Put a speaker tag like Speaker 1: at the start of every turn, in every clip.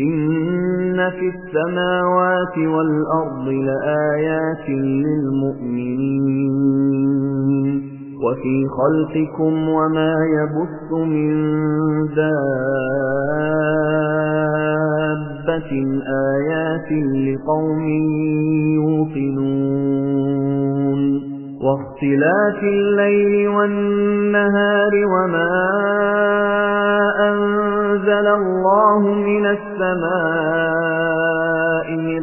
Speaker 1: إن في السماوات والأرض لآيات للمؤمنين وفي خلقكم وما يبث من دابة آيات لقوم يوقنون واختلاف الليل والنهار وما أنزل الله من السماء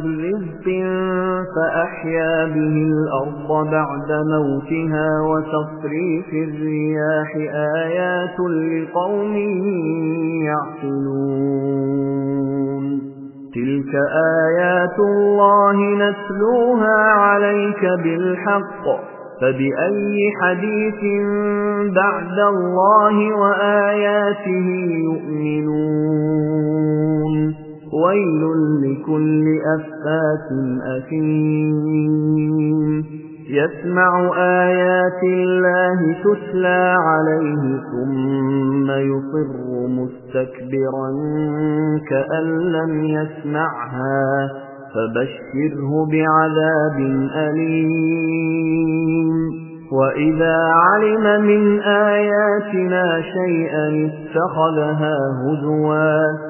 Speaker 1: من رزق فأحيا به الأرض بعد موتها وتصريف الرياح آيات لقوم يعقلون تلك آيات الله نتلوها عليك بالحق فبأي حديث بعد الله وآياته يؤمنون أفات أثيم. يسمع آيات الله تتلى عليه ثم يصر مستكبرا كأن لم يسمعها فبشره بعذاب أليم. وإذا علم من آياتنا شيئا اتخذها هزوا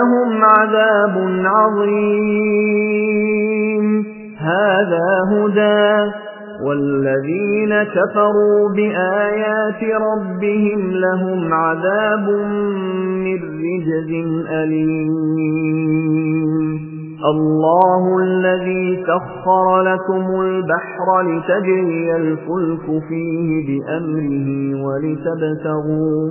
Speaker 1: ولهم عذاب عظيم. هذا هدى. والذين كفروا بآيات ربهم لهم عذاب من رجز أليم. الله الذي سخر لكم البحر لتجري الفلك فيه بأمره ولتبتغوا,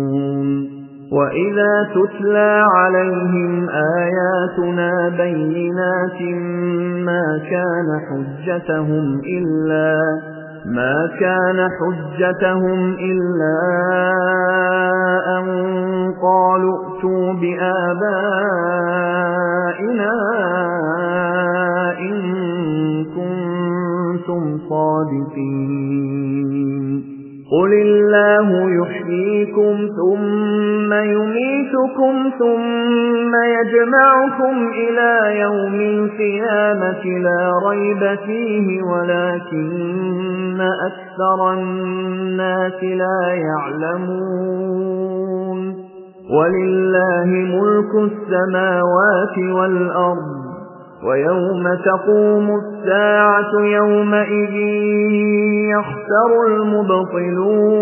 Speaker 1: وَإِذَا تُتْلَى عَلَيْهِمْ آيَاتُنَا بَيِّنَاتٍ مَا كَانَ حُجَّتُهُمْ إِلَّا مَا كَانَ حُجَّتُهُمْ إِلَّا أَن قَالُوا ائْتُوا بِآبَائِنَا إِن كُنتُمْ صَادِقِينَ قُلِ اللَّهُ يُحْيِيكُمْ ثُمَّ يُمِيتُكُمْ ثُمَّ يَجْمَعُكُمْ إِلَى يَوْمِ الْقِيَامَةِ لَا رَيْبَ فِيهِ وَلَكِنَّ أَكْثَرَ النَّاسِ لَا يَعْلَمُونَ وَلِلَّهِ مُلْكُ السَّمَاوَاتِ وَالْأَرْضِ وَيَوْمَ تَقُومُ السَّاعَةُ يَوْمَئِذٍ يَخْسَرُ الْمُبْطِلُونَ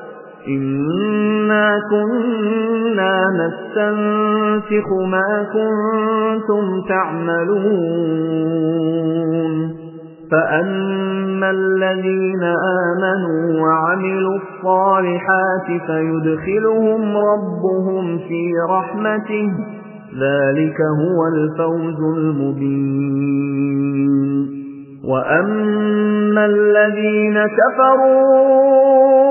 Speaker 1: إِنَّا كُنَّا نَسْتَنسِخُ مَا كُنتُمْ تَعْمَلُونَ فَأَمَّا الَّذِينَ آمَنُوا وَعَمِلُوا الصَّالِحَاتِ فَيُدْخِلُهُمْ رَبُّهُمْ فِي رَحْمَتِهِ ذَلِكَ هُوَ الْفَوْزُ الْمُبِينُ وَأَمَّا الَّذِينَ كَفَرُوا